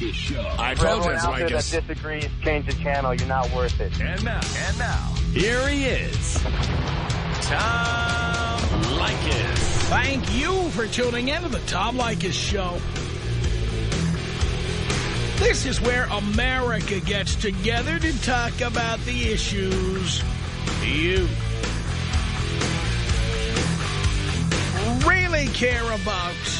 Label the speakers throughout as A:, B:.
A: Leykis Show.
B: I
C: For
B: told you
C: everyone
B: it's
C: out there that disagrees, change the channel. You're not worth it.
A: And now, and now, here he is, Tom Leykis.
D: Thank you for tuning in to the Tom Leykis Show. This is where America gets together to talk about the issues you really care about.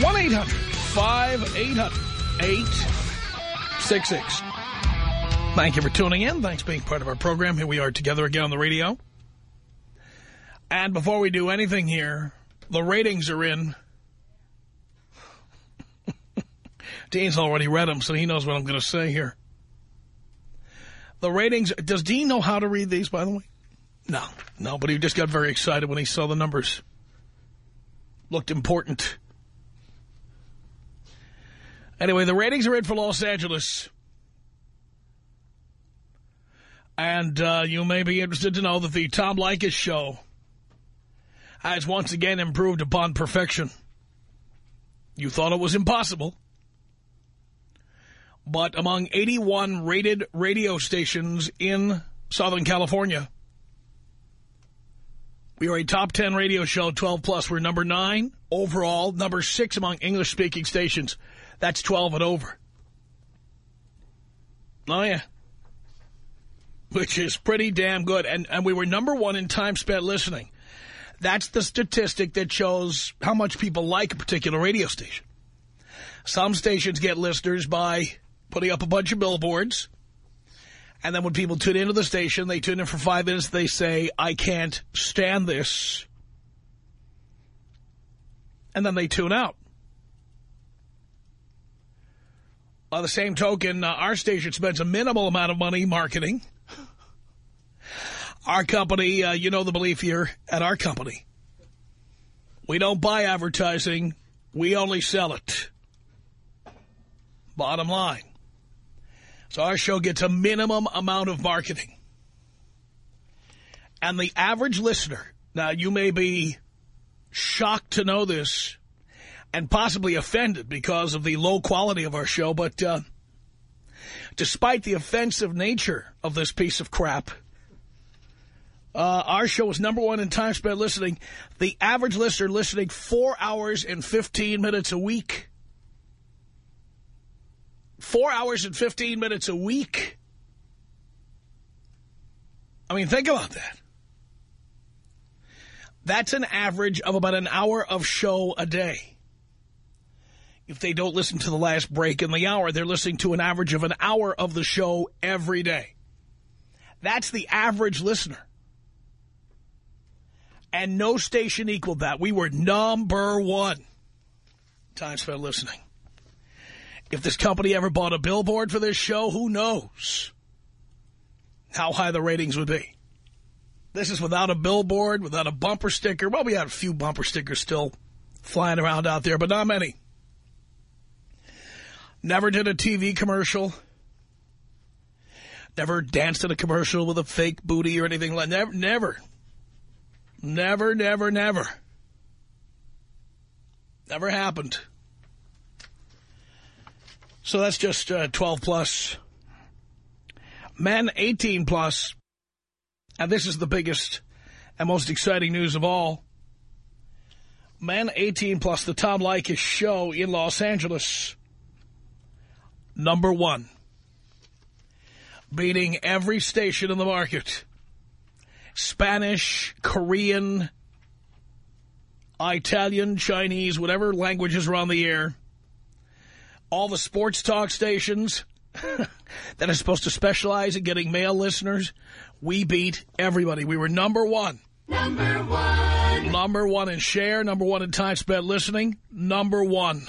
D: 1-800-5800-866. Thank you for tuning in. Thanks for being part of our program. Here we are together again on the radio. And before we do anything here, the ratings are in. Dean's already read them, so he knows what I'm going to say here. The ratings, does Dean know how to read these, by the way? No, no, but he just got very excited when he saw the numbers. Looked important. Anyway, the ratings are in for Los Angeles. And uh, you may be interested to know that the Tom Leykis show has once again improved upon perfection. You thought it was impossible. But among 81 rated radio stations in Southern California, we are a top 10 radio show, 12 plus. We're number 9 overall, number 6 among English-speaking stations. That's 12 and over. Oh, yeah. Which is pretty damn good. And, and we were number one in time spent listening. That's the statistic that shows how much people like a particular radio station. Some stations get listeners by putting up a bunch of billboards. And then when people tune into the station, they tune in for five minutes, they say, I can't stand this. And then they tune out. By the same token, uh, our station spends a minimal amount of money marketing. Our company, uh, you know the belief here at our company. We don't buy advertising. We only sell it. Bottom line. So our show gets a minimum amount of marketing. And the average listener, now you may be shocked to know this and possibly offended because of the low quality of our show, but uh, despite the offensive nature of this piece of crap, uh, our show is number one in time spent listening. The average listener listening four hours and 15 minutes a week. Four hours and 15 minutes a week. I mean, think about that. That's an average of about an hour of show a day. If they don't listen to the last break in the hour, they're listening to an average of an hour of the show every day. That's the average listener. And no station equaled that. We were number one. Time spent listening. If this company ever bought a billboard for this show, who knows how high the ratings would be. This is without a billboard, without a bumper sticker. Well, we had a few bumper stickers still flying around out there, but not many. Never did a TV commercial. Never danced in a commercial with a fake booty or anything like that. Never, never. Never, never, never. Never happened. So that's just uh, 12 plus. Men 18 plus. And this is the biggest and most exciting news of all. Men 18 plus, the Tom Leykis show in Los Angeles. Number one. Beating every station in the market. Spanish, Korean, Italian, Chinese, whatever languages are on the air. All the sports talk stations that are supposed to specialize in getting male listeners. We beat everybody. We were number one.
E: Number one.
D: Number one in share, number one in time spent listening, number one.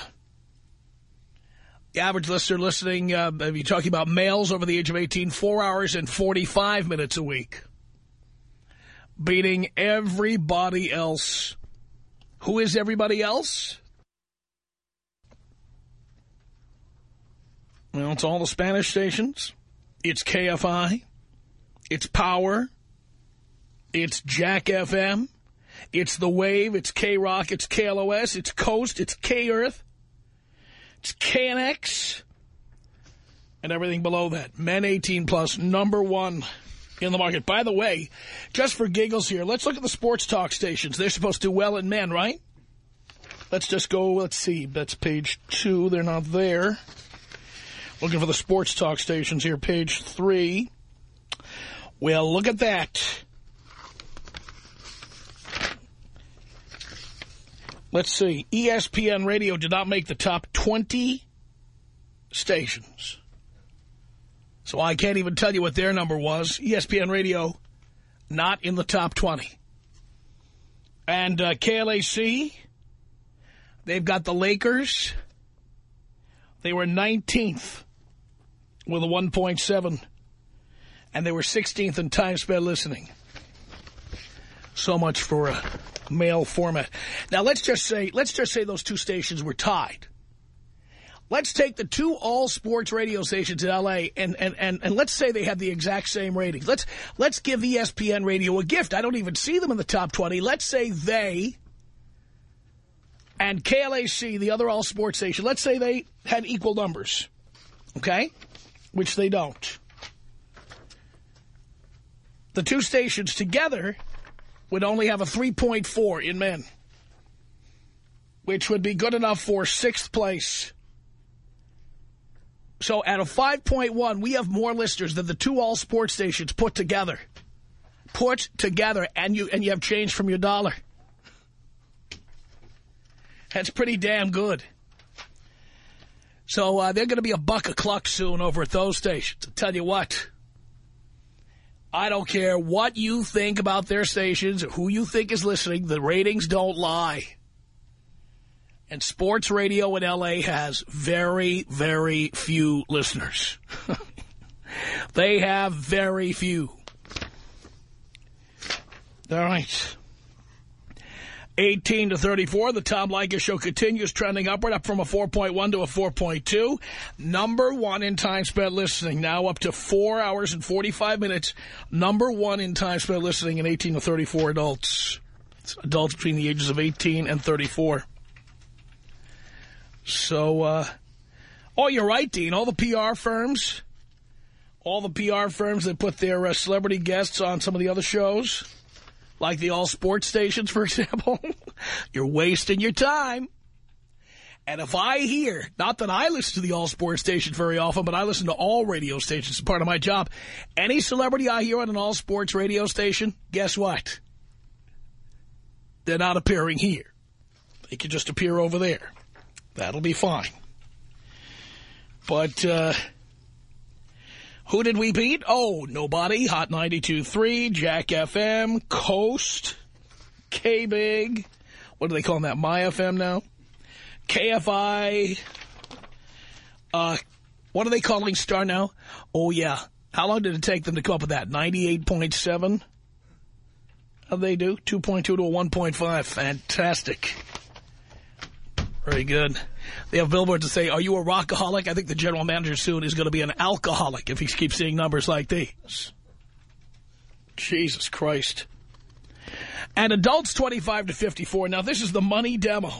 D: The average listener listening, uh, you're talking about males over the age of 18, four hours and 45 minutes a week. Beating everybody else. Who is everybody else? Well, it's all the Spanish stations. It's KFI. It's Power. It's Jack FM. It's The Wave. It's K-Rock. It's KLOS. It's Coast. It's K-Earth. It's KNX. And everything below that. Men 18 plus, number one in the market. By the way, just for giggles here, let's look at the sports talk stations. They're supposed to do well in men, right? Let's just go, let's see, that's page two. They're not there. Looking for the sports talk stations here, page three. Well, look at that. Let's see. ESPN Radio did not make the top 20 stations. So I can't even tell you what their number was. ESPN Radio, not in the top 20. And uh, KLAC, they've got the Lakers. They were 19th with a 1.7. And they were 16th in time spent listening. So much for a male format. Now let's just say let's just say those two stations were tied. Let's take the two all sports radio stations in LA and, and, and, and let's say they have the exact same ratings. Let's let's give ESPN radio a gift. I don't even see them in the top 20. Let's say they and KLAC, the other all sports station, let's say they had equal numbers. Okay? Which they don't. The two stations together would only have a 3.4 in men, which would be good enough for sixth place. So at a 5.1, we have more listeners than the two all sports stations put together. Put together, and you and you have change from your dollar. That's pretty damn good. So uh, they're going to be a buck a cluck soon over at those stations. I'll tell you what. I don't care what you think about their stations who you think is listening. The ratings don't lie. And sports radio in L.A. has very, very few listeners. they have very few. All right. 18 to 34, the Tom Leykis show continues trending upward, up from a 4.1 to a 4.2. Number one in time spent listening, now up to 4 hours and 45 minutes. Number one in time spent listening in 18 to 34 adults. It's adults between the ages of 18 and 34. So, uh, oh, you're right, Dean. All the PR firms, all the PR firms that put their uh, celebrity guests on some of the other shows like the all sports stations, for example, you're wasting your time. And if I hear, not that I listen to the all sports stations very often, but I listen to all radio stations as part of my job, any celebrity I hear on an all sports radio station, guess what? They're not appearing here. They can just appear over there. That'll be fine. But, uh, who did we beat? Oh, nobody. Hot 92.3, Jack FM, Coast, K-Big. What do they call that? My FM now? KFI. Uh, what are they calling Star now? Oh, yeah. How long did it take them to come up with that? 98.7? How they do? 2.2 to a 1.5. Fantastic. Very good. They have billboards that say, are you a rockaholic? I think the general manager soon is going to be an alcoholic if he keeps seeing numbers like these. Jesus Christ. And adults 25 to 54. Now, this is the money demo.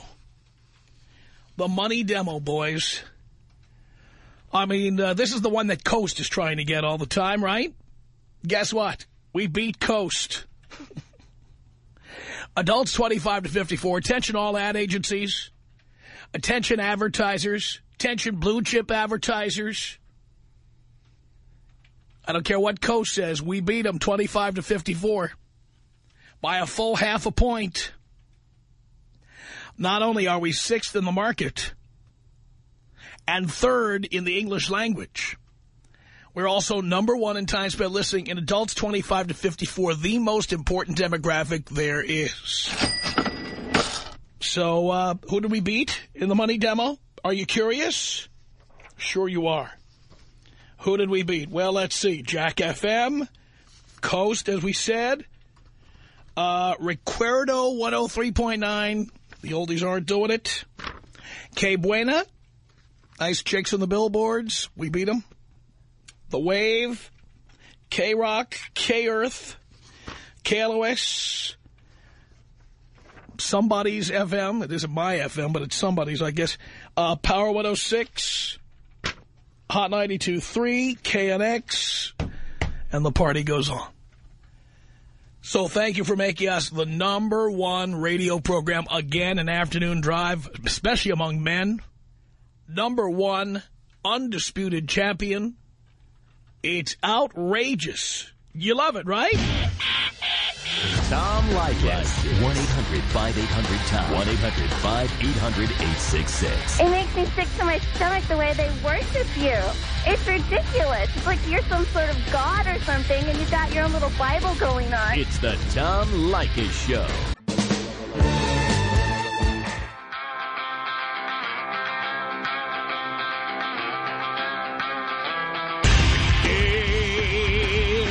D: The money demo, boys. I mean, uh, this is the one that Coast is trying to get all the time, right? Guess what? We beat Coast. adults 25 to 54. Attention all ad agencies. Attention advertisers. Attention blue chip advertisers. I don't care what Coast says. We beat them 25 to 54 by a full half a point. Not only are we sixth in the market and third in the English language, we're also number one in time spent listening in adults 25 to 54, the most important demographic there is. So, uh, who did we beat in the money demo? Are you curious? Sure you are. Who did we beat? Well, let's see. Jack FM, Coast, as we said. Uh, Recuerdo 103.9. The oldies aren't doing it. Que Buena. Nice chicks on the billboards. We beat them. The Wave. K-Rock. K-Earth. KLOS. Somebody's FM. It isn't my FM, but it's somebody's, I guess. Uh, Power 106. Hot 92.3. KNX. And the party goes on. So thank you for making us the number one radio program again in afternoon drive, especially among men. Number one, undisputed champion. It's outrageous. You love it, right?
A: Tom Leykis.
B: 1-800-5800-TOM.
A: 1-800-5800-866.
F: It makes me sick to my stomach the way they worship you. It's ridiculous. It's like you're some sort of god or something, and you've got your own little Bible going on.
A: It's the Tom Leykis Show.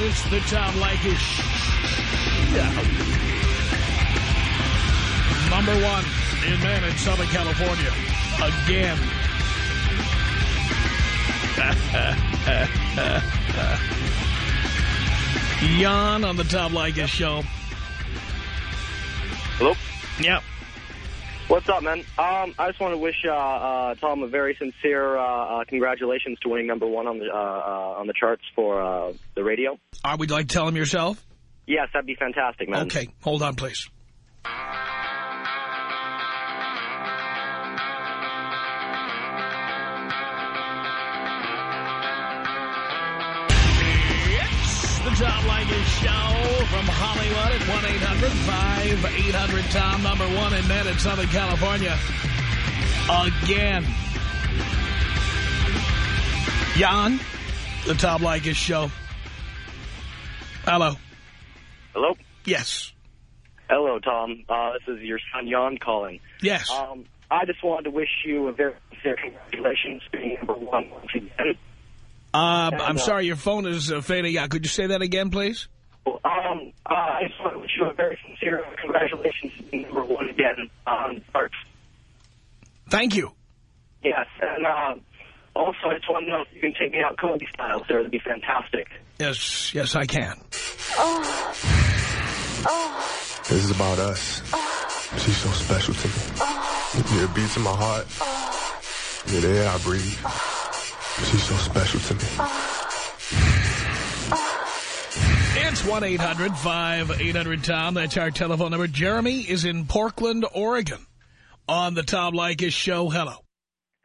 D: It's the Tom Show. Number one in men in Southern California. Again. Jan on the Tom Leykis Show.
C: Hello?
D: Yep.
C: What's up, man? Um, I just want to wish uh, uh, Tom a very sincere uh, uh, congratulations to winning number one on the uh, uh, on the charts for uh, the radio.
D: Uh, would like to tell him yourself?
C: Yes, that'd be fantastic, man.
D: Okay, hold on, please. It's the Tom Leykis Show from Hollywood at 1-800-5800-TOM, number one in men in Southern California. Again. Jan, the Tom Leykis Show. Hello.
C: Hello?
D: Yes.
C: Hello, Tom. Uh, this is your son, Jan, calling.
D: Yes.
C: Um, I just wanted to wish you a very sincere congratulations being number one once again.
D: Uh, I'm
C: uh,
D: sorry, your phone is uh, fading out. Could you say that again, please?
C: Um, uh, I just want to wish you a very sincere congratulations being number one again on charts.
D: Thank you.
C: Yes, and uh, also I just want to know if you can take me out Kobe style, sir. That'd be fantastic.
D: Yes, yes, I can. oh, oh.
G: This is about us. Oh. She's so special to me. Oh. Yeah, it beats in my heart. Yeah, the air I breathe. She's so special to me.
D: It's 1-800-5800-TOM. That's our telephone number. Jeremy is in Portland, Oregon on the Tom Leykis Show. Hello.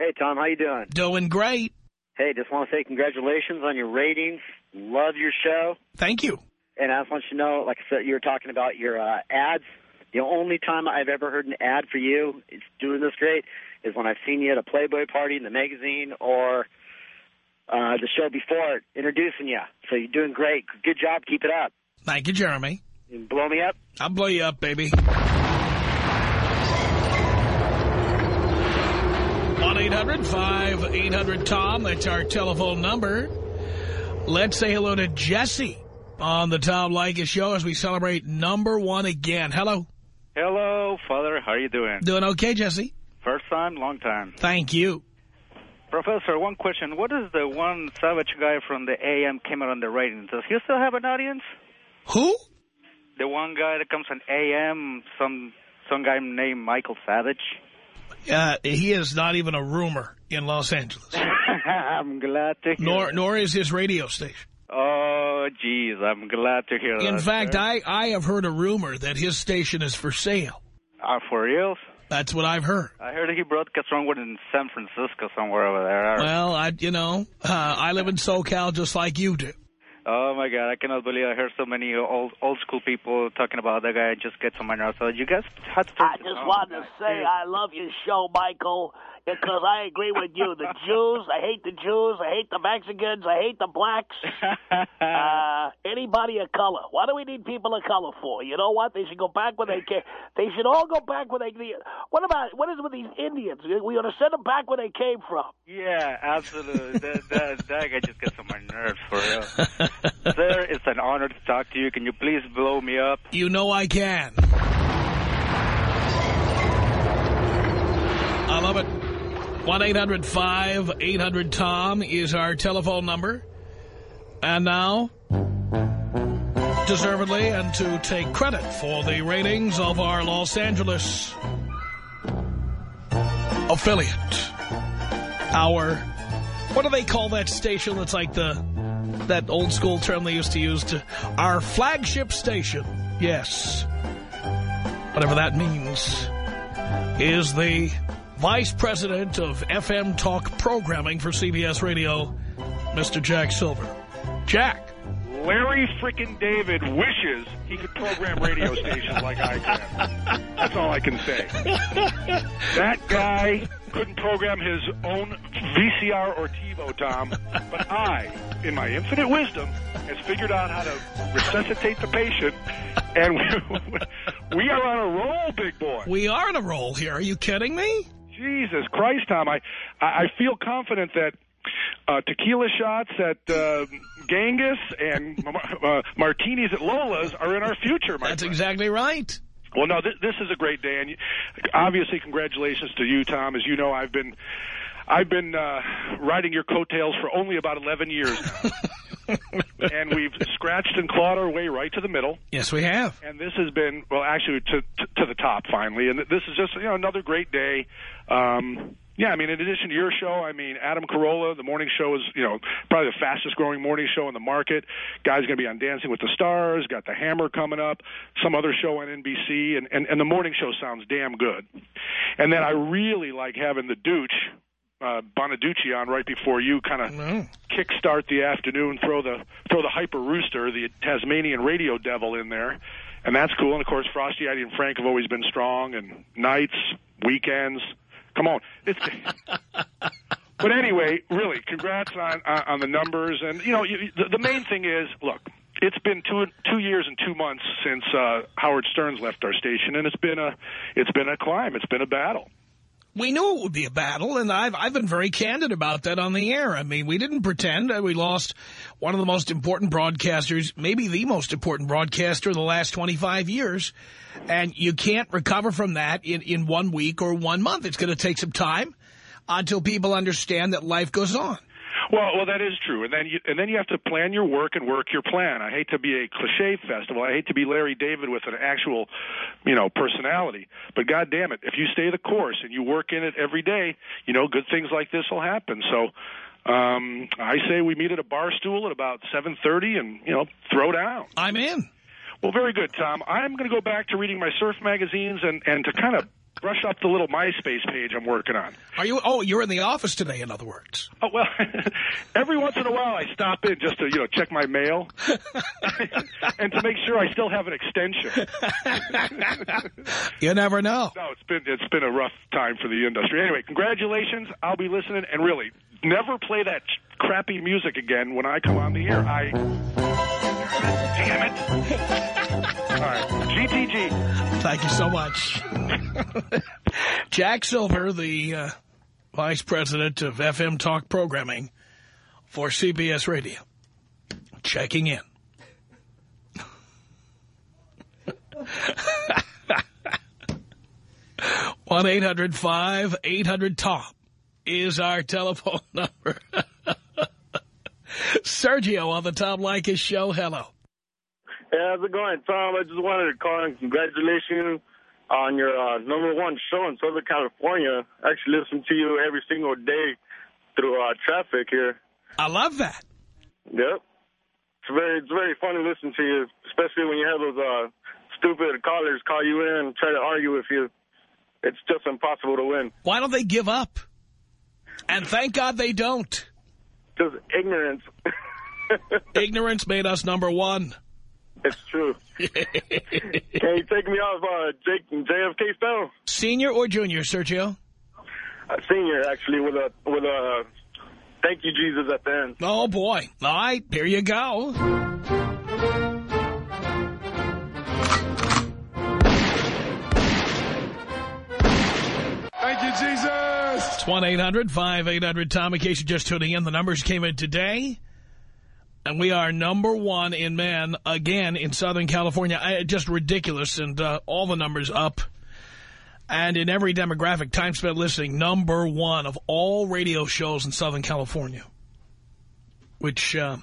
H: Hey, Tom, how you doing?
D: Doing great.
H: Hey, just want to say congratulations on your ratings. Love your show.
D: Thank you.
H: And I just want you to know, like I said, you were talking about your uh, ads. The only time I've ever heard an ad for you is doing this great is when I've seen you at a Playboy party in the magazine or uh, the show before it, introducing you. So you're doing great. Good job. Keep it up.
D: Thank you, Jeremy.
H: And blow me up.
D: I'll blow you up, baby. 1-800-5800-TOM. That's our telephone number. Let's say hello to Jesse on the Tom Leykis Show as we celebrate number one again. Hello.
I: Hello, Father. How are you doing?
D: Doing okay, Jesse?
I: First time, long time.
D: Thank you.
I: Professor, one question. What is the one savage guy from the AM came out on the ratings? Does he still have an audience?
D: Who?
I: The one guy that comes on AM, some some guy named Michael Savage.
D: Uh, he is not even a rumor in Los Angeles.
I: I'm glad to hear
D: Nor
I: that.
D: nor is his radio station.
I: Oh, geez, I'm glad to hear that.
D: In fact,
I: sir.
D: I, I have heard a rumor that his station is for sale.
I: Uh, for reals?
D: That's what I've heard.
I: I heard he broadcast somewhere in San Francisco, somewhere over there.
D: Well, I you know, uh, I live in SoCal just like you do.
I: Oh, my God, I cannot believe I heard so many old old school people talking about that guy just gets on my nerves. So you guys had to.
J: I just wanted to say oh I love your show, Michael, because I agree with you. The Jews, I hate the Jews, I hate the Mexicans, I hate the blacks. uh, anybody of color. What do we need people of color for? You know what? They should go back where they came. They should all go back where they. What about what is with these Indians? We ought to send them back where they came from.
I: Yeah, absolutely. that, that, that guy just gets on my nerves for real. Sir, it's an honor to talk to you. Can you please blow me up?
D: You know I can. I love it. 1-800-5800-TOM is our telephone number. And now, deservedly and to take credit for the ratings of our Los Angeles affiliate. Our, what do they call that station that's like the, that old school term they used to use to, our flagship station. Yes. Whatever that means is the Vice President of FM Talk Programming for CBS Radio, Mr. Jack Silver. Jack.
K: Larry frickin' David wishes he could program radio stations like I can. That's all I can say. That guy couldn't program his own VCR or TiVo, Tom, but I, in my infinite wisdom, has figured out how to resuscitate the patient, and we, we are on a roll, big boy.
D: We are on a roll here. Are you kidding me?
K: Jesus Christ, Tom. I, I feel confident that uh, tequila shots at uh, Genghis and uh, martinis at Lola's are in our future, my
D: That's
K: friend.
D: exactly right.
K: Well, no, th this is a great day, and you, obviously, congratulations to you, Tom. As you know, I've been I've been uh, riding your coattails for only about 11 years now. and we've scratched and clawed our way right to the middle.
D: Yes, we have.
K: And this has been, well, actually, to to, to the top finally. And this is just, you know, another great day. Um, yeah, I mean, in addition to your show, I mean, Adam Carolla, the morning show is, you know, probably the fastest growing morning show in the market. Guy's going to be on Dancing with the Stars, got The Hammer coming up, some other show on NBC, and, and, and the morning show sounds damn good. And then I really like having the Dooch, uh, Bonaduce on right before you kind of
D: Mm.
K: kickstart the afternoon, throw the throw the hyper rooster, the Tasmanian radio devil in there, and that's cool. And of course, Frosty, Eddie, and Frank have always been strong, and nights, weekends. Come on, it's. but anyway, really, congrats on on, on the numbers, and you know, you, the, the main thing is, look. It's been two two years and two months since uh, Howard Stern's left our station, and it's been a it's been a climb. It's been a battle.
D: We knew it would be a battle, and I've I've been very candid about that on the air. I mean, we didn't pretend we lost one of the most important broadcasters, maybe the most important broadcaster in the last 25 years, and you can't recover from that in, in one week or one month. It's going to take some time until people understand that life goes on.
K: Well, well, that is true, and then you and then you have to plan your work and work your plan. I hate to be a cliche festival. I hate to be Larry David with an actual, you know, personality. But God damn it, if you stay the course and you work in it every day, you know, good things like this will happen. So, um, I say we meet at a bar stool at about seven thirty, and you know, throw down.
D: I'm in.
K: Well, very good, Tom. I'm going to go back to reading my surf magazines and and to kind of brush up the little MySpace page I'm working on.
D: Are you? Oh, you're in the office today, in other words.
K: Oh well, every once in a while I stop in just to you know check my mail and to make sure I still have an extension.
D: You never know.
K: No, it's been it's been a rough time for the industry. Anyway, congratulations. I'll be listening and really never play that crappy music again when I come on the air. I damn it. GTG.
D: Thank you so much. Jack Silver, the uh, Vice President of FM Talk Programming for CBS Radio, checking in. one eight hundred five eight hundred top is our telephone number. Sergio on the Tom Leykis show. Hello.
L: How's it going, Tom? I just wanted to call and congratulate you on your uh, number one show in Southern California. I actually listen to you every single day through uh, traffic here.
D: I love that.
L: Yep. It's very, it's very fun to listen to you, especially when you have those uh, stupid callers call you in and try to argue with you. It's just impossible to win.
D: Why don't they give up? And thank God they don't.
L: Just ignorance.
D: Ignorance made us number one.
L: It's true. Can you take me off uh, Jake JFK style?
D: Senior or junior, Sergio?
L: Uh, senior, actually, with a with a thank you, Jesus, at the end.
D: Oh, boy. All right, here you go.
G: Thank you, Jesus.
D: It's 1-800-5800-TOM. In case you're just tuning in, the numbers came in today. And we are number one in men again in Southern California. I, just ridiculous. And uh, all the numbers up. And in every demographic, time spent listening, number one of all radio shows in Southern California. Which, uh,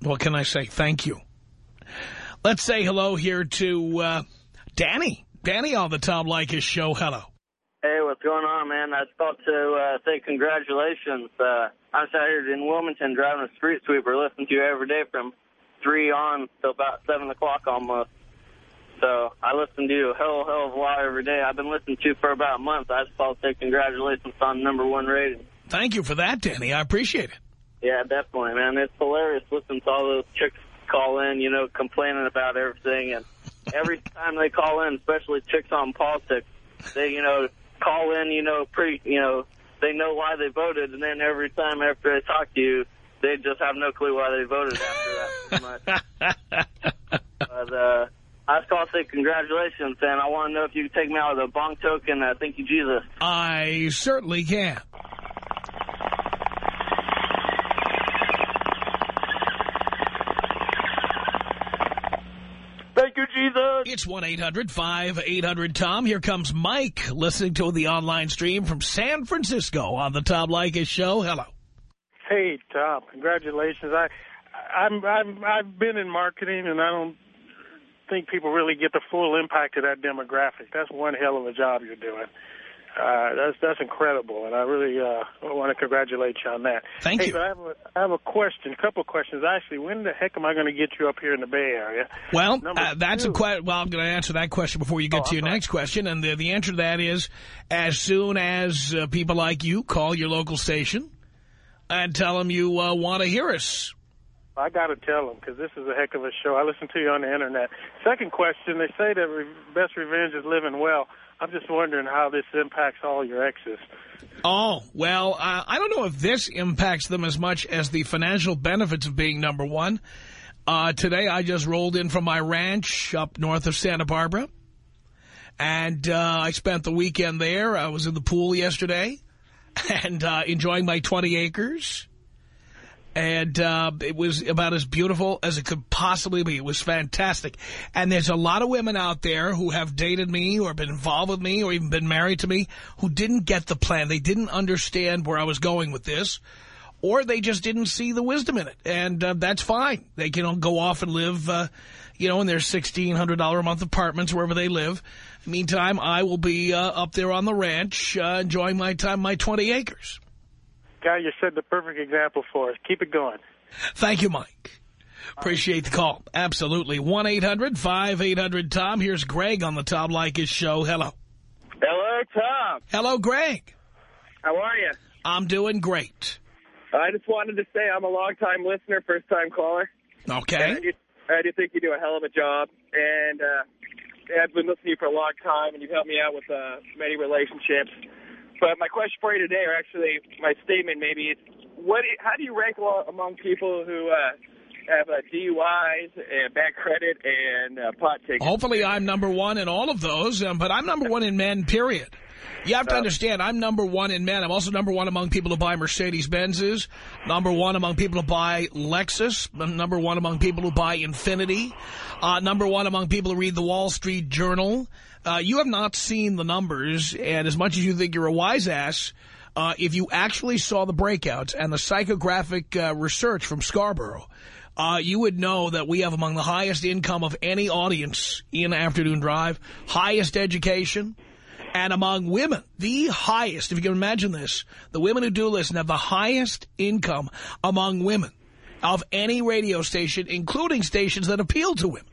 D: what can I say? Thank you. Let's say hello here to uh, Danny. Danny on the Tom Leykis show. Hello.
M: Going on, man? I just thought to uh, say congratulations. Uh, I'm out here in Wilmington driving a street sweeper, listening to you every day from 3 on till about 7 o'clock almost. So I listen to you a hell, hell of a lot every day. I've been listening to you for about a month. I just thought to say congratulations on number one rating.
D: Thank you for that, Danny. I appreciate it.
M: Yeah, definitely, man. It's hilarious listening to all those chicks call in, you know, complaining about everything. And every time they call in, especially chicks on politics, they, you know, call in, you know, pre, you know, they know why they voted, and then every time after they talk to you, they just have no clue why they voted after that. but uh, I just call to say congratulations, and I want to know if you can take me out with a bong token. Uh, thank you, Jesus.
D: I certainly can. It's 1-800-5800-TOM. Here comes Mike listening to the online stream from San Francisco on the Tom Leykis show. Hello.
N: Hey, Tom. Congratulations. I, I'm, I'm, I've been in marketing, and I don't think people really get the full impact of that demographic. That's one hell of a job you're doing. Uh, that's that's incredible, and I really uh, want to congratulate you on that.
D: Thank
N: hey,
D: you.
N: But I have a, I have a question, a couple of questions. Actually, when the heck am I going to get you up here in the Bay Area?
D: Well, uh, that's
N: two.
D: a question. Well, I'm going to answer that question before you get
N: Oh,
D: to your next question. And the, the answer to that is as soon as uh, people like you call your local station and tell them you uh, want to hear us.
N: I got to tell them because this is a heck of a show. I listen to you on the Internet. Second question, they say that re- best revenge is living well. I'm just wondering how this impacts all your exes.
D: Oh, well, uh, I don't know if this impacts them as much as the financial benefits of being number one. Uh, today, I just rolled in from my ranch up north of Santa Barbara. And uh, I spent the weekend there. I was in the pool yesterday and uh, enjoying my 20 acres. And uh, it was about as beautiful as it could possibly be. It was fantastic. And there's a lot of women out there who have dated me or been involved with me or even been married to me who didn't get the plan. They didn't understand where I was going with this. Or they just didn't see the wisdom in it. And uh, that's fine. They can go off and live, uh, you know, in their $1,600 a month apartments, wherever they live. Meantime, I will be uh, up there on the ranch uh, enjoying my time, my 20 acres.
N: Guy, you set the perfect example for us. Keep it going.
D: Thank you, Mike. Appreciate the call. Absolutely. 1-800-5800-TOM. Here's Greg on the Tom Leykis show. Hello.
O: Hello, Tom.
D: Hello, Greg.
O: How are you?
D: I'm doing great.
O: I just wanted to say I'm a long-time listener, first-time caller.
D: Okay.
O: And I do, I do think you do a hell of a job. And uh, I've been listening to you for a long time, and you've helped me out with uh, many relationships. But my question for you today, or actually my statement maybe, is what? How do you rank among people who uh, have uh, DUIs and bad credit and uh, pot tickets?
D: Hopefully I'm number one in all of those, um, but I'm number one in men, period. You have to understand, I'm number one in men. I'm also number one among people who buy Mercedes-Benzes, number one among people who buy Lexus, number one among people who buy Infiniti, uh, number one among people who read the Wall Street Journal. Uh, you have not seen the numbers, and as much as you think you're a wise ass, uh, if you actually saw the breakouts and the psychographic uh, research from Scarborough, uh, you would know that we have among the highest income of any audience in Afternoon Drive, highest education, and among women, the highest, if you can imagine this, the women who do listen have the highest income among women of any radio station, including stations that appeal to women.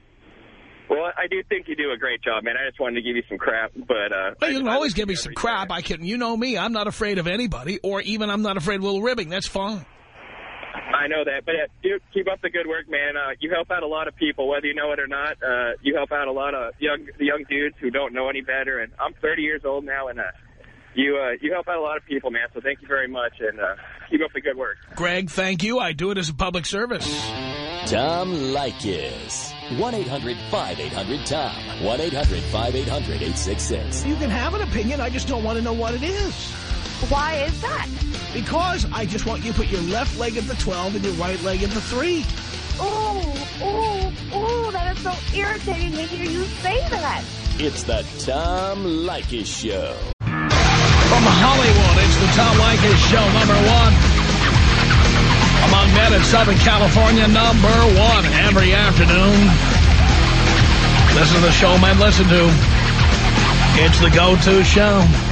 O: Well, I do think you do a great job, man. I just wanted to give you some crap, but uh,
D: Well, you can always give me some crap. I can, you know me. I'm not afraid of anybody, or even I'm not afraid of a little ribbing. That's fine.
O: I know that, but uh, dude, keep up the good work, man. Uh, you help out a lot of people, whether you know it or not. Uh, you help out a lot of young young dudes who don't know any better. And I'm 30 years old now, and uh, you uh, you help out a lot of people, man. So thank you very much, and uh, keep up the good work.
D: Greg, thank you. I do it as a public service.
A: Tom Leykis. 1-800-5800-TOM. 1-800-5800-866.
D: You can have an opinion. I just don't want to know what it is.
F: Why is that?
D: Because I just want you to put your left leg at the 12 and your right leg at the 3.
F: Oh, oh, oh, that is so irritating to hear you say that.
A: It's the Tom Leykis Show.
D: From Hollywood, it's the Tom Leykis Show, number one. Among men in Southern California, number one every afternoon. This is the show men listen to. It's the go-to show.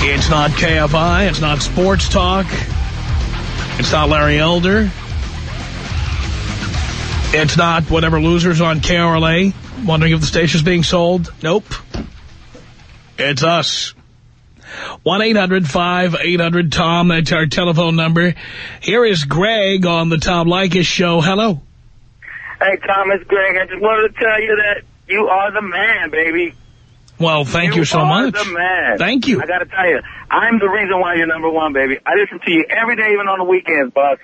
D: It's not KFI. It's not Sports Talk. It's not Larry Elder. It's not whatever losers on KRLA wondering if the station's being sold. Nope. It's us. 1-800-5800-TOM. That's our telephone number. Here is Greg on the Tom Leykis show. Hello.
P: Hey, Tom, it's Greg. I just wanted to tell you that you are the man, baby.
D: Well, thank you, so
P: are
D: much.
P: the man.
D: Thank you.
P: I got to tell you, I'm the reason why you're number one, baby. I listen to you every day, even on the weekends, boss.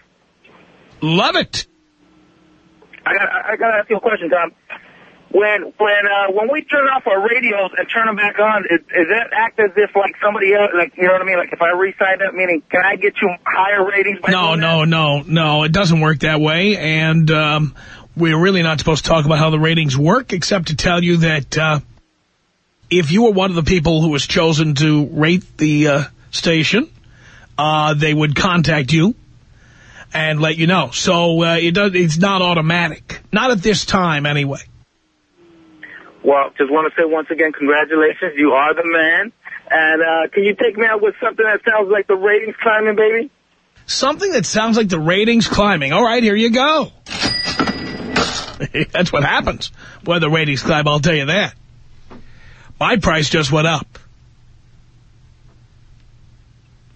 D: Love it.
P: I got I got to ask you a question, Tom. When when uh, when we turn off our radios and turn them back on, is, is that act as if like somebody else, like you know what I mean? Like if I re-signed up, meaning can I get you higher ratings? By
D: No, no, no, no. It doesn't work that way. And um, we're really not supposed to talk about how the ratings work, except to tell you that uh, if you were one of the people who was chosen to rate the uh, station, uh, they would contact you and let you know. So uh, it does, it's not automatic. Not at this time, anyway.
P: Well, just want to say once again, congratulations. You are the man. And uh, can you take me out with something that sounds like the ratings climbing, baby?
D: Something that sounds like the ratings climbing. All right, here you go. That's what happens when the ratings climb, I'll tell you that. My price just went up.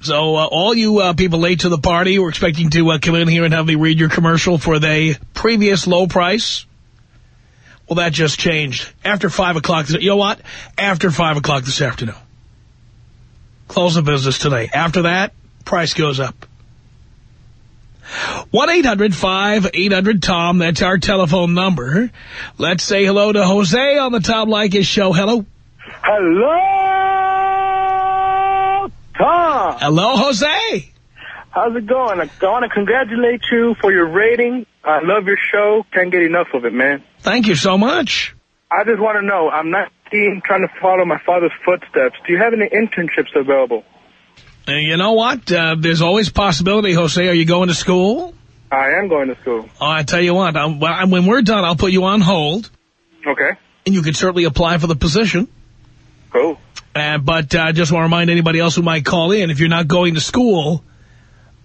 D: So uh, all you uh, people late to the party who are expecting to uh, come in here and have me read your commercial for the previous low price, well, that just changed. After 5 o'clock, you know what? After 5 o'clock this afternoon. Close the business today. After that, price goes up. 1-800-5800-TOM. That's our telephone number. Let's say hello to Jose on the Tom Leykis show. Hello.
P: Hello, Tom.
D: Hello, Jose.
P: How's it going? I want to congratulate you for your rating. I love your show. Can't get enough of it, man.
D: Thank you so much.
P: I just want to know, I'm 19, trying to follow my father's footsteps. Do you have any internships available?
D: Uh, you know what? Uh, there's always possibility, Jose. Are you going to school?
P: I am going to school.
D: Oh, I tell you what, I'm, when we're done, I'll put you on hold.
P: Okay.
D: And you can certainly apply for the position.
P: Cool.
D: Uh, but I uh, just want to remind anybody else who might call in, if you're not going to school,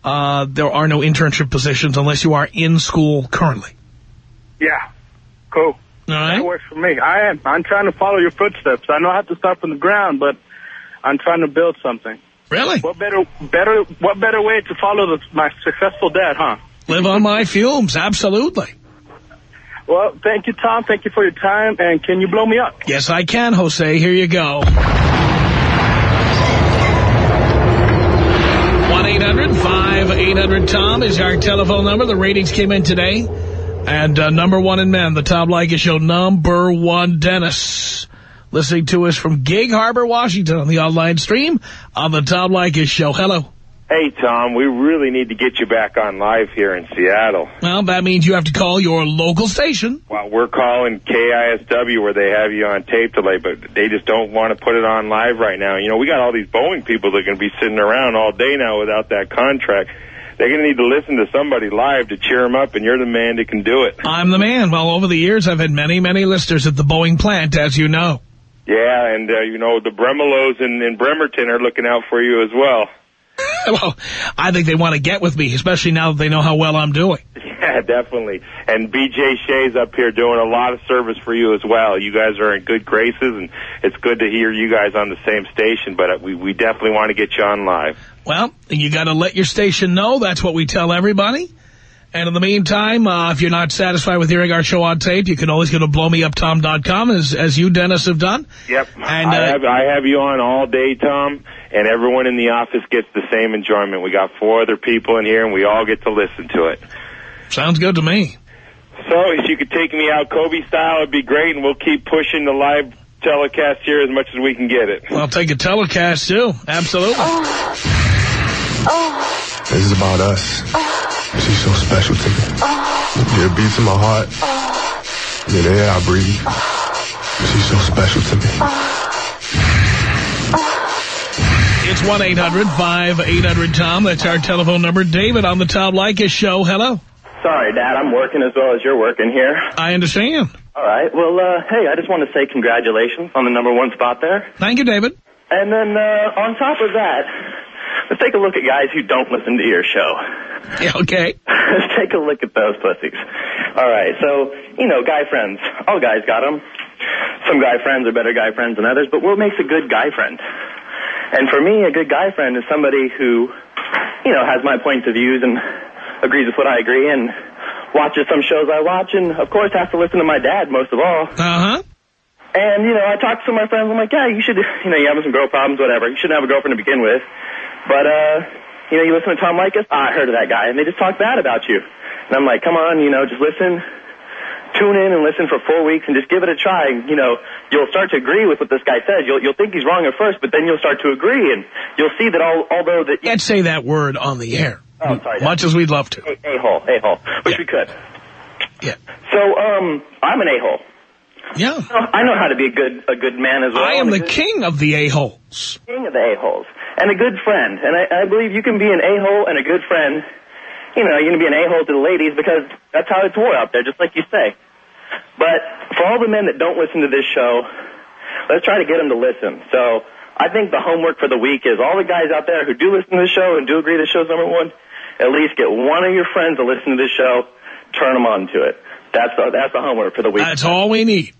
D: uh, there are no internship positions unless you are in school currently.
P: Yeah. Cool.
D: All right.
P: That works for me. I am. I'm trying to follow your footsteps. I know I have to start from the ground, but I'm trying to build something.
D: Really?
P: What better, better, what better way to follow the, my successful dad, huh?
D: Live on my fumes, absolutely.
P: Well, thank you, Tom. Thank you for your time. And can you blow me up?
D: Yes, I can, Jose. Here you go. 1-800-5800-TOM is our telephone number. The ratings came in today. And uh, number one in men, the Tom Leykis Show, number one, Dennis. Listening to us from Gig Harbor, Washington on the online stream on the Tom Leykis Show. Hello.
Q: Hey, Tom, we really need to get you back on live here in Seattle.
D: Well, that means you have to call your local station.
Q: Well, we're calling KISW where they have you on tape delay, but they just don't want to put it on live right now. You know, we got all these Boeing people that are going to be sitting around all day now without that contract. They're going to need to listen to somebody live to cheer them up, and you're the man that can do it.
D: I'm the man. Well, over the years, I've had many, many listeners at the Boeing plant, as you know.
Q: Yeah, and, uh, you know, the Bremelos in, in Bremerton are looking out for you as well.
D: well, I think they want to get with me, especially now that they know how well I'm doing.
Q: Yeah, definitely. And B.J. Shea's up here doing a lot of service for you as well. You guys are in good graces, and it's good to hear you guys on the same station, but we, we definitely want to get you on live.
D: Well, you got to let your station know. That's what we tell everybody. And in the meantime, uh, if you're not satisfied with hearing our show on tape, you can always go to blowmeuptom.com, as, as you, Dennis, have done.
Q: Yep.
D: And,
Q: I,
D: uh,
Q: have, I have you on all day, Tom, and everyone in the office gets the same enjoyment. We got four other people in here, and we all get to listen to it.
D: Sounds good to me.
Q: So if you could take me out Kobe style, it'd be great, and we'll keep pushing the live telecast here as much as we can get it.
D: I'll take a telecast, too. Absolutely.
G: This is about us. She's so special to me. Yeah, it beats in my heart. Yeah, the air I breathe. She's so special to me.
D: It's 1-800-5800-TOM. That's our telephone number. David on the Tom Leykis show. Hello.
R: Sorry, Dad, I'm working as well as you're working here.
D: I understand.
R: All right. Well, uh, hey, I just want to say congratulations on the number one spot there.
D: Thank you, David.
R: And then uh, on top of that, let's take a look at guys who don't listen to your show.
D: Yeah, okay.
R: let's take a look at those pussies. All right. So, you know, guy friends. All guys got them. Some guy friends are better guy friends than others, but what makes a good guy friend? And for me, a good guy friend is somebody who, you know, has my points of views and agrees with what I agree and watches some shows I watch and, of course, has to listen to my dad most of all.
D: Uh-huh.
R: And, you know, I talk to some of my friends. I'm like, yeah, you should, you know, you're having some girl problems, whatever. You shouldn't have a girlfriend to begin with. But, uh, you know, you listen to Tom Leykis? Ah, I heard of that guy. And they just talk bad about you. And I'm like, come on, you know, just listen. Tune in and listen for four weeks and just give it a try. And, you know, you'll start to agree with what this guy says. You'll, you'll think he's wrong at first, but then you'll start to agree. And you'll see that all, although that...
D: Can't say that word on the air.
R: Oh, sorry.
D: Much as we'd love to.
R: A- A-hole, A-hole. Which we could.
D: Yeah.
R: So, um, I'm an A-hole.
D: Yeah.
R: I know how to be a good a good man as well.
D: I am the king of the a-holes.
R: king of the a-holes and a good friend. And I, I believe you can be an a-hole and a good friend. You know, you're going to be an a-hole to the ladies because that's how it's war out there, just like you say. But for all the men that don't listen to this show, let's try to get them to listen. So I think the homework for the week is all the guys out there who do listen to the show and do agree the show's number one, at least get one of your friends to listen to this show, turn them on to it. That's the, that's the homework for the week.
D: That's all we need.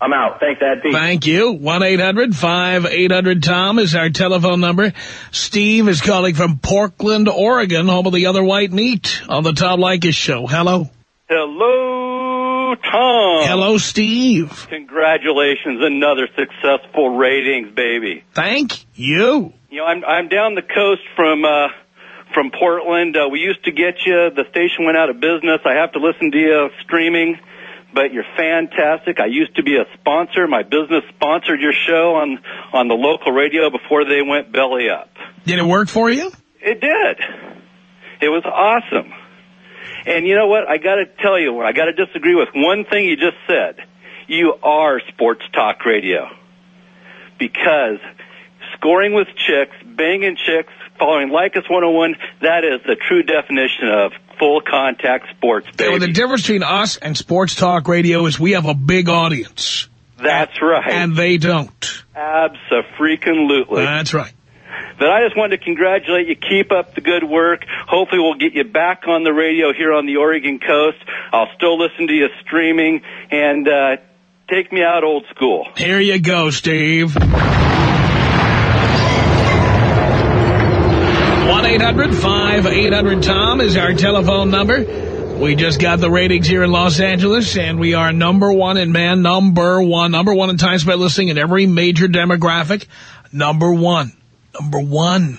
R: I'm out. Thanks, Dad. Peace.
D: Thank you. 1-800-5800-TOM is our telephone number. Steve is calling from Portland, Oregon, home of the other white meat on the Tom Leykis show. Hello.
S: Hello, Tom.
D: Hello, Steve.
S: Congratulations, another successful ratings, baby.
D: Thank you.
S: You know, I'm I'm down the coast from uh from Portland. Uh, we used to get you. The station went out of business. I have to listen to you streaming, but you're fantastic. I used to be a sponsor. My business sponsored your show on on the local radio before they went belly up.
D: Did it work for you?
S: It did. It was awesome. And you know what? I got to tell you, I got to disagree with one thing you just said. You are sports talk radio because scoring with chicks, banging chicks, following Leykis 101, that is the true definition of full contact sports, baby.
D: the difference between us and sports talk radio is we have a big audience.
S: That's right.
D: And they don't.
S: Abso-freaking-lutely.
D: That's right.
S: But I just wanted to congratulate you. Keep up the good work. Hopefully we'll get you back on the radio here on the Oregon coast. I'll still listen to you streaming and uh, take me out old school.
D: Here you go, Steve. 1-800-5800-TOM is our telephone number. We just got the ratings here in Los Angeles, and we are number one in man, number one, number one in time spent listening in every major demographic. Number one. Number one.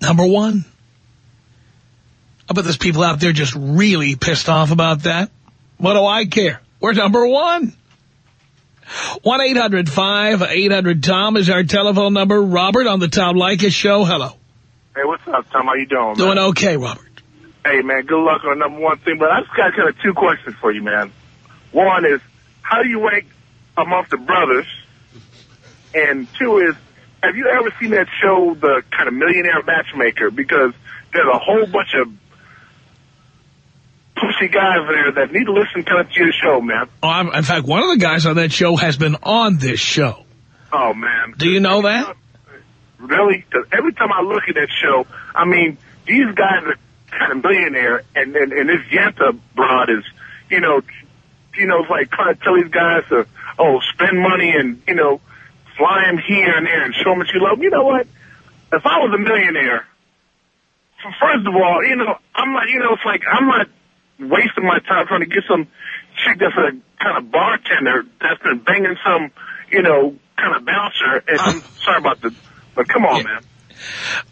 D: Number one. I bet there's people out there just really pissed off about that. What do I care? We're number one. 1-800-5800-TOM is our telephone number. Robert on the Tom Leykis show. Hello.
L: Hey, what's up, Tom? How you doing, man?
D: Doing okay, Robert.
L: Hey, man, good luck on number one thing. But I just got kind of two questions for you, man. One is, how do you rank amongst the brothers? And two is, have you ever seen that show, the kind of Millionaire Matchmaker? Because there's a whole bunch of pussy guys there that need to listen to your show, man.
D: Oh, I'm, in fact, one of the guys on that show has been on this show.
L: Oh, man.
D: Do you know that?
L: Really? Because every time I look at that show, I mean, these guys are kind of millionaire, and and, and this Yanta broad is, you know, you know, it's like trying to tell these guys to, oh, spend money and you know, fly them here and there and show them that you love. 'em. You know what?
T: if I was a millionaire, first of all, you know, I'm not, you know, it's like I'm not wasting my time trying to get some chick that's a kind of bartender that's been banging some, you know, kind of bouncer. And I'm sorry about the, but come on, man.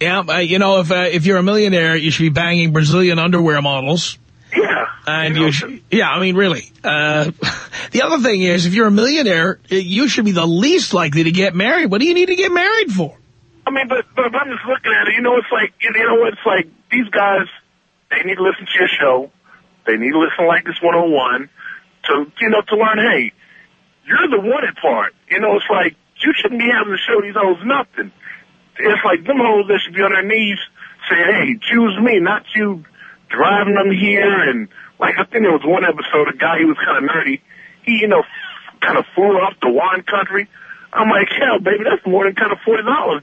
D: Yeah, uh, you know, if uh, if you're a millionaire, you should be banging Brazilian underwear models.
T: Yeah.
D: And you, should, yeah, I mean, really. Uh, the other thing is, if you're a millionaire, you should be the least likely to get married. What do you need to get married for?
T: I mean, but, but I'm just looking at it. You know, it's like you know, what? it's like these guys. They need to listen to your show. They need to listen like this 101 to you know to learn. Hey, you're the wanted part. You know, it's like you shouldn't be having to show these hoes nothing. It's like them hoes that should be on their knees saying, "Hey, choose me, not you." Driving them here and like I think there was one episode, a guy he was kind of nerdy. He you know kind of flew off to wine country. I'm like, hell, baby, that's more than kind of forty dollars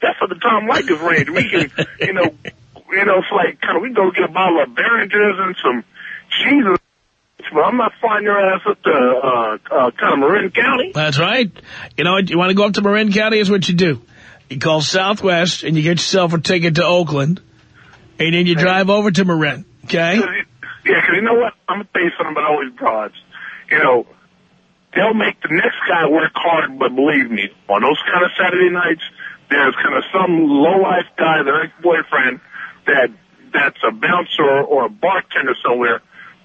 T: that's for the Tom Leykis range. We can, you know, you know, it's like kind of we can go get a bottle of Beringers and some cheese. But I'm not flying your ass up to uh, uh, kind of Marin County.
D: That's right. You know what? You want to go up to Marin County? Is what you do. You call Southwest and you get yourself a ticket to Oakland, and then you drive over to Marin. Okay.
T: Yeah, because you know what? I'm gonna tell you something about all these broads. You know, they'll make the next guy work hard, but believe me, on those kind of Saturday nights, there's kind of some low life guy, their ex boyfriend, that that's a bouncer or a bartender somewhere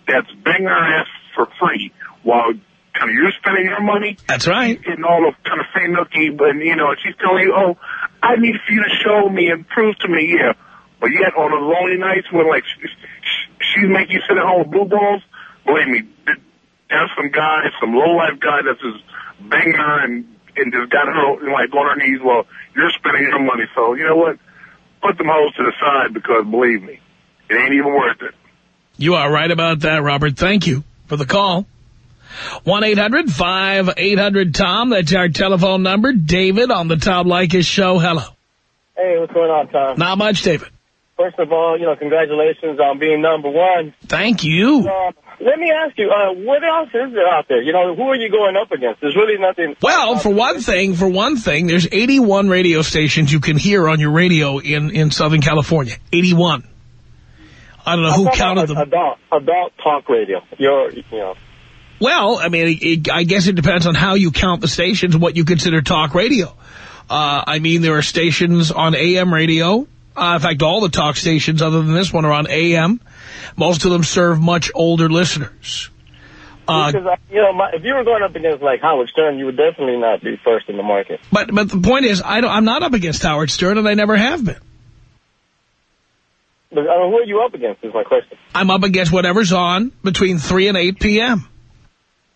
T: that's banging her ass for free while kind of you're spending your money.
D: That's right.
T: Getting all of kind of nookie, but you know, she's telling you, oh, I need for you to show me and prove to me, yeah. But yet on the lonely nights when like she, she's making you sit at home with blue balls, believe me, there's some guy, some low life guy that's just banging her and and just got her like on her knees while you're spending your money. So you know what? Put them hoes to the side because believe me, it ain't even worth it.
D: You are right about that, Robert. Thank you for the call. 1-800-5800-TOM. That's our telephone number. David on the Tom Leykis show. Hello.
U: Hey, what's going on, Tom?
D: Not much, David.
U: First of all, you know, congratulations on being number one.
D: Thank you.
U: Uh, let me ask you, uh, what else is there out there? You know, who are you going up against? There's really nothing.
D: Well, for one thing, for one thing, there's 81 radio stations you can hear on your radio in, in Southern California. 81. I don't know who counted them.
U: Adult, adult talk radio. You're, you know.
D: Well, I mean, it, I guess it depends on how you count the stations, what you consider talk radio. Uh, I mean, there are stations on AM radio. Uh, in fact, all the talk stations other than this one are on AM. Most of them serve much older listeners. Uh,
U: because, uh, you know, my, if you were going up against, like, Howard Stern, you would definitely not be first in the market.
D: But but the point is, I don't, I'm not up against Howard Stern, and I never have been.
U: But, I mean, who are you up against is my question.
D: I'm up against whatever's on between 3 and 8 p.m.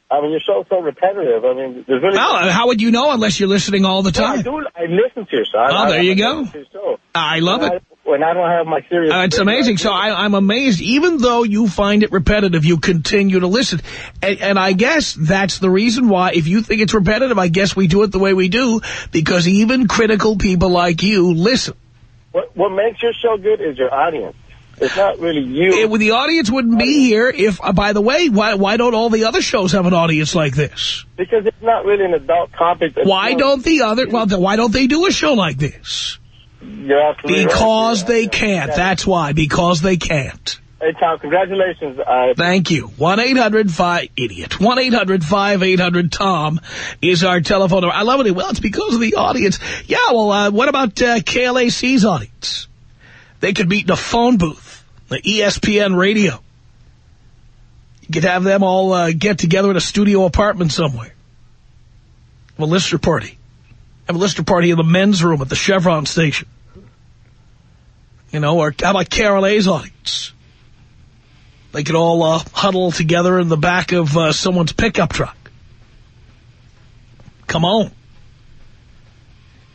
U: I mean, your show's so repetitive. I mean, there's really...
D: Well, how would you know unless you're listening all the time?
U: I do. I listen to your show. I,
D: Oh, there
U: I,
D: you
U: I
D: go.
U: listen to your show.
D: I love
U: when
D: it.
U: I, when I don't have my Sirius...
D: Uh, it's amazing. So I, I'm amazed. Even though you find it repetitive, you continue to listen. And, and I guess that's the reason why, if you think it's repetitive, I guess we do it the way we do, because even critical people like you listen.
U: What, what makes your show good is your audience. It's not really you.
D: It, the audience wouldn't be here if, uh, by the way, why, why don't all the other shows have an audience like this?
U: Because it's not really an adult topic.
D: Why don't the other, well, why don't they do a show like this?
U: Right.
D: Because
U: Yeah,
D: they
U: yeah,
D: can't.
U: yeah.
D: That's why. Because they can't.
U: Hey, Tom, congratulations. Uh,
D: Thank you. 1-800-5, idiot. 1-800-5800-TOM is our telephone number. I love it. Well, it's because of the audience. Yeah, well, uh, what about uh, KLAC's audience? They could meet in a phone booth, the ESPN radio. You could have them all uh, get together in a studio apartment somewhere. Have a listener party. Have a listener party in the men's room at the Chevron station. You know, or how about KRLA's audience? They could all uh, huddle together in the back of uh, someone's pickup truck. Come on.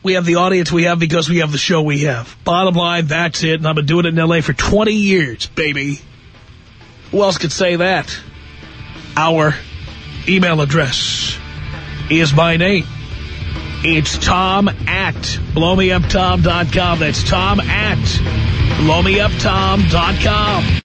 D: We have the audience we have because we have the show we have. Bottom line, that's it. And I've been doing it in L.A. for 20 years, baby. Who else could say that? Our email address is my name. It's Tom at blowmeuptom.com. That's Tom at blowmeuptom.com.